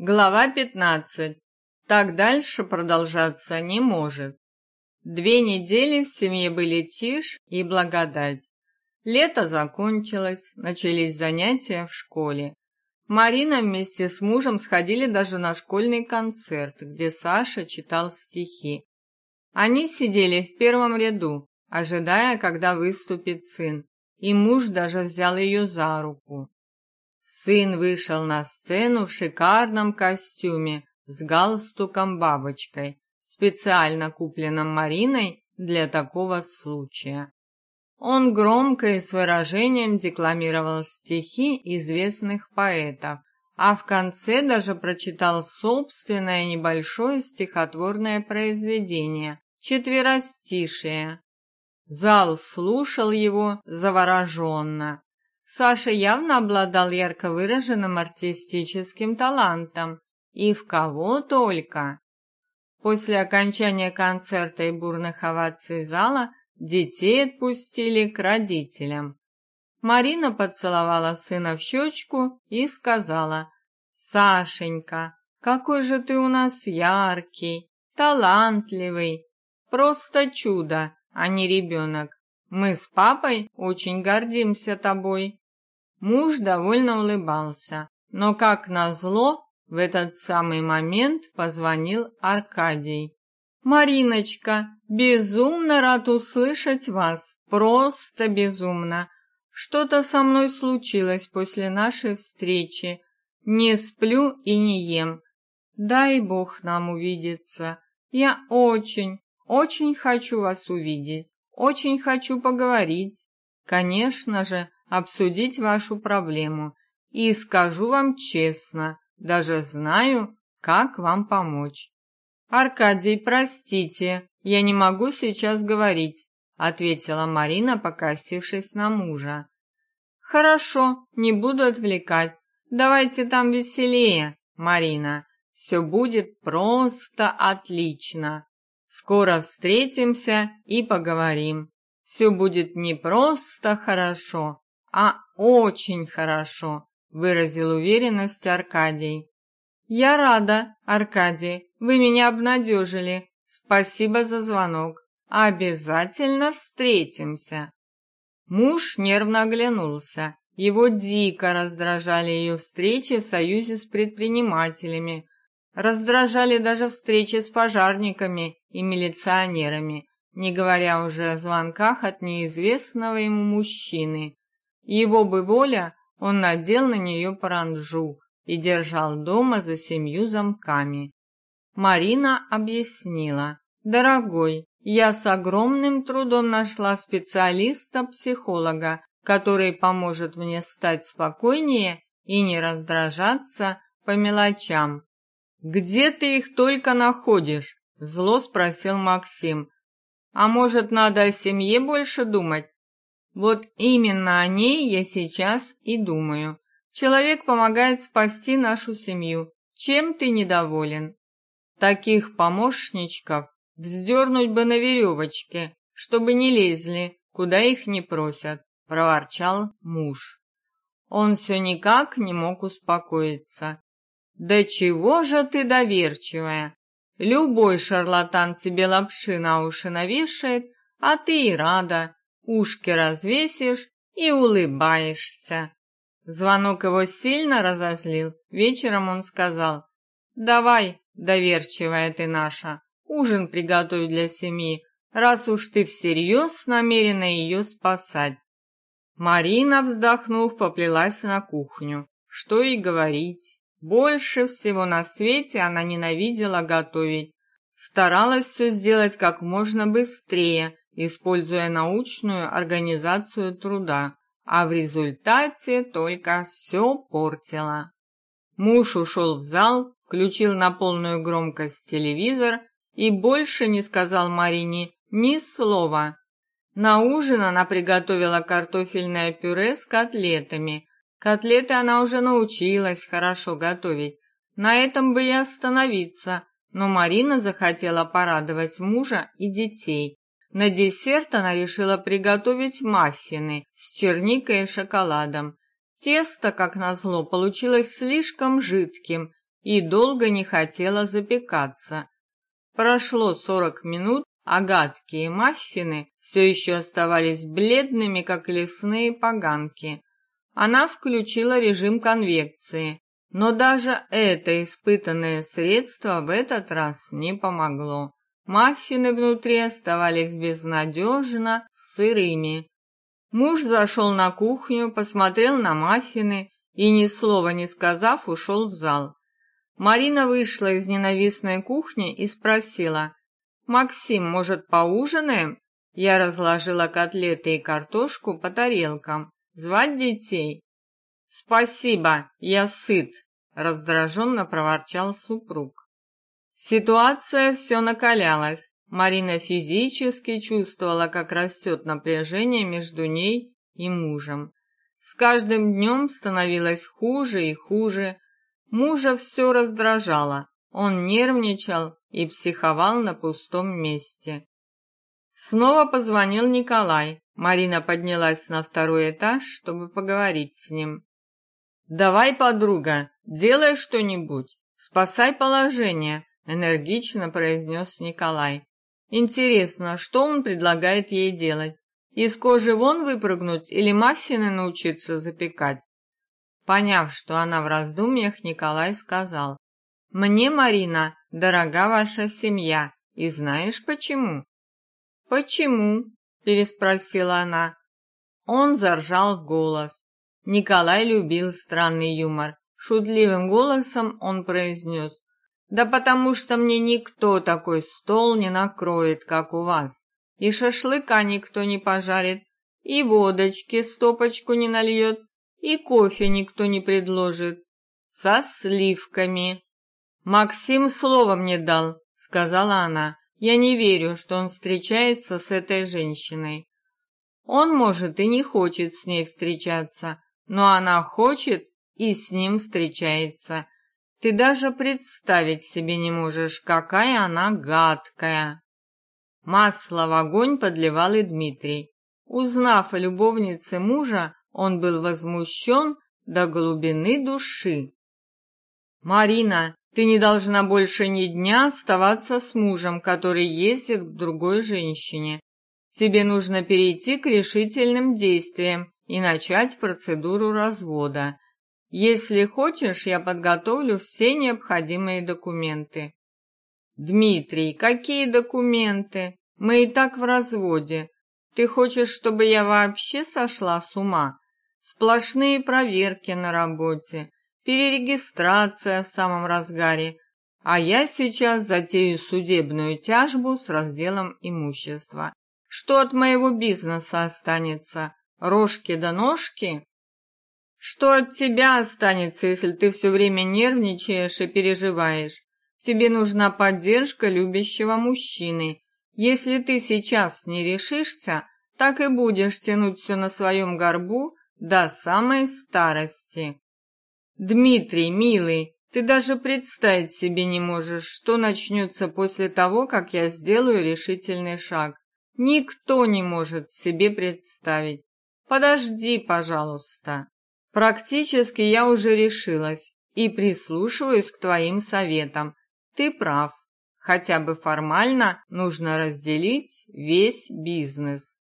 Глава 15. Так дальше продолжаться не может. Две недели в семье были тишь и благодать. Лето закончилось, начались занятия в школе. Марина вместе с мужем сходили даже на школьный концерт, где Саша читал стихи. Они сидели в первом ряду, ожидая, когда выступит сын, и муж даже взял ее за руку. Сын вышел на сцену в шикарном костюме с галстуком-бабочкой, специально купленном Мариной для такого случая. Он громко и с выражением декламировал стихи известных поэтов, а в конце даже прочитал собственное небольшое стихотворное произведение «Четверостишие». Зал слушал его завороженно. Саша явно обладал ярко выраженным артистическим талантом. И в кого только! После окончания концерта и бурных оваций зала детей отпустили к родителям. Марина поцеловала сына в щечку и сказала, «Сашенька, какой же ты у нас яркий, талантливый, просто чудо, а не ребенок. Мы с папой очень гордимся тобой. Муж довольно улыбался, но как назло, в этот самый момент позвонил Аркадий. Мариночка, безумно рад услышать вас, просто безумно. Что-то со мной случилось после нашей встречи. Не сплю и не ем. Дай Бог нам увидеться. Я очень, очень хочу вас увидеть. Очень хочу поговорить. Конечно же, обсудить вашу проблему. И скажу вам честно, даже знаю, как вам помочь. Аркадий, простите, я не могу сейчас говорить, ответила Марина, покосившись на мужа. Хорошо, не буду отвлекать. Давайте там веселее, Марина. Все будет просто отлично. Скоро встретимся и поговорим. Все будет не просто хорошо, а очень хорошо, выразил уверенность Аркадий. Я рада, Аркадий. Вы меня обнадежили. Спасибо за звонок. Обязательно встретимся. Муж нервно оглянулся. Его дико раздражали ее встречи в союзе с предпринимателями, Раздражали даже встречи с пожарниками и милиционерами, не говоря уже о звонках от неизвестного ему мужчины. Его бы воля, он надел на нее паранджу и держал дома за семью замками. Марина объяснила: "Дорогой, я с огромным трудом нашла специалиста-психолога, который поможет мне стать спокойнее и не раздражаться по мелочам. Где ты их только находишь? зло спросил Максим. А может, надо о семье больше думать? Вот именно о ней я сейчас и думаю. Человек помогает спасти нашу семью. Чем ты недоволен? Таких помощничков вздернуть бы на веревочке, чтобы не лезли, куда их не просят, проворчал муж. Он все никак не мог успокоиться. Да чего же ты доверчивая? Любой шарлатан тебе лапши на уши навешает, а ты и рада, ушки развесишь и улыбаешься. Звонок его сильно разозлил. Вечером он сказал: "Давай, доверчивая ты наша, ужин приготовь для семьи, раз уж ты всерьез намерена ее спасать". Марина, вздохнув, поплелась на кухню. Что и говорить, больше всего на свете она ненавидела готовить. Старалась все сделать как можно быстрее, используя научную организацию труда, а в результате только все портила. Муж ушел в зал, включил на полную громкость телевизор и больше не сказал Марине ни слова. На ужин она приготовила картофельное пюре с котлетами, Котлеты она уже научилась хорошо готовить. На этом бы и остановиться, но Марина захотела порадовать мужа и детей. На десерт она решила приготовить маффины с черникой и шоколадом. Тесто, как назло, получилось слишком жидким, и долго не хотела запекаться. Прошло сорок минут, а гадкие маффины все еще оставались бледными, как лесные поганки. Она включила режим конвекции, но даже это испытанное средство в этот раз не помогло. Маффины внутри оставались безнадежно сырыми. Муж зашел на кухню, посмотрел на маффины и, ни слова не сказав, ушел в зал. Марина вышла из ненавистной кухни и спросила, «Максим, может, поужинаем?» Я разложила котлеты и картошку по тарелкам. «Звать детей?» «Спасибо, я сыт», — раздраженно проворчал супруг. Ситуация все накалялась. Марина физически чувствовала, как растет напряжение между ней и мужем. С каждым днем становилось хуже и хуже. Мужа все раздражало. Он нервничал и психовал на пустом месте. Снова позвонил Николай. Марина поднялась на второй этаж, чтобы поговорить с ним. «Давай, подруга, делай что-нибудь, спасай положение», — энергично произнес Николай. «Интересно, что он предлагает ей делать? Из кожи вон выпрыгнуть или маффины научиться запекать?» Поняв, что она в раздумьях, Николай сказал, «Мне, Марина, дорога ваша семья, и знаешь почему?» «Почему?» – переспросила она. Он заржал в голос. Николай любил странный юмор. Шутливым голосом он произнес. «Да потому что мне никто такой стол не накроет, как у вас. И шашлыка никто не пожарит, и водочки стопочку не нальет, и кофе никто не предложит. Со сливками». «Максим слово мне дал», — сказала она. Я не верю, что он встречается с этой женщиной. Он, может, и не хочет с ней встречаться, но она хочет и с ним встречается. Ты даже представить себе не можешь, какая она гадкая. Масло в огонь подливал и Дмитрий. Узнав о любовнице мужа, он был возмущен до глубины души. «Марина, ты не должна больше ни дня оставаться с мужем, который ездит к другой женщине. Тебе нужно перейти к решительным действиям и начать процедуру развода. Если хочешь, я подготовлю все необходимые документы. Дмитрий, какие документы? Мы и так в разводе. Ты хочешь, чтобы я вообще сошла с ума? Сплошные проверки на работе перерегистрация в самом разгаре, а я сейчас затею судебную тяжбу с разделом имущества. Что от моего бизнеса останется? Рожки да ножки? Что от тебя останется, если ты все время нервничаешь и переживаешь? Тебе нужна поддержка любящего мужчины. Если ты сейчас не решишься, так и будешь тянуть все на своем горбу до самой старости. Дмитрий, милый, ты даже представить себе не можешь, что начнется после того, как я сделаю решительный шаг. Никто не может себе представить. Подожди, пожалуйста. Практически я уже решилась и прислушиваюсь к твоим советам. Ты прав. Хотя бы формально нужно разделить весь бизнес.